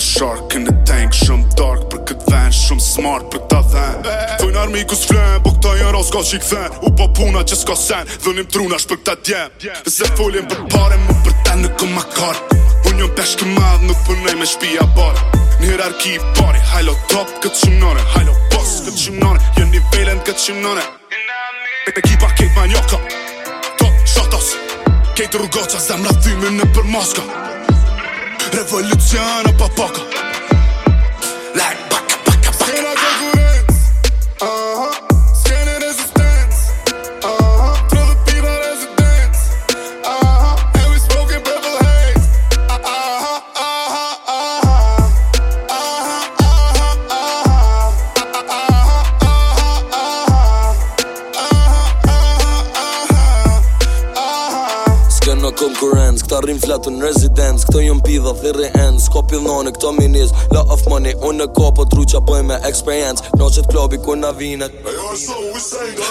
shark in the tank Shumë dark për këtë ven, shumë smart për këta dhen Thojnë armi ku s'flen, po këta jenë rosko që i këthen U po puna që s'ka sen, dhënim truna shpër këta djem Se foljen për pare, më për ta në këm akar Unë njën peshke madhë, nuk përnej me shpia bare Në hierarki i pari, hajlo top këtë qimnore Hajlo boss këtë qimnore, jën nivellen këtë qimnore Ekipa Kate Manjoka Top shotos Kate rrugoqa, zemra thymin në për Moska Evoluciona pa paka konkurencë Këta rrim fletën rezidencë Këto jom pitha thiri endës Ko në këto minis La of money Unë në kopo truqa bëj me experience Noqet klobi ku na vinet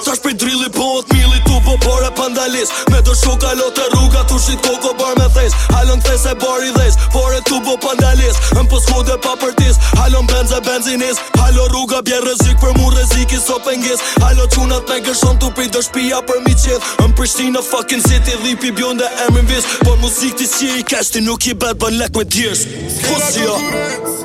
Ta për drili po at mili tu po bore pandalis Me do shu lot të rruga tu koko bar me thes Halon thes e bar i dhes Pore tu po pandalis Në po smu dhe pa përtis Halon benz e benzinis Halon rruga bje rëzik për mu i so pengis Halon qunat me gëshon tu pi do shpia për mi qith Në prishtin në fucking city dhipi bjon dhe emrin vis Por muzik ti si i kesti nuk i bet bën lek me djes Pusja Pusja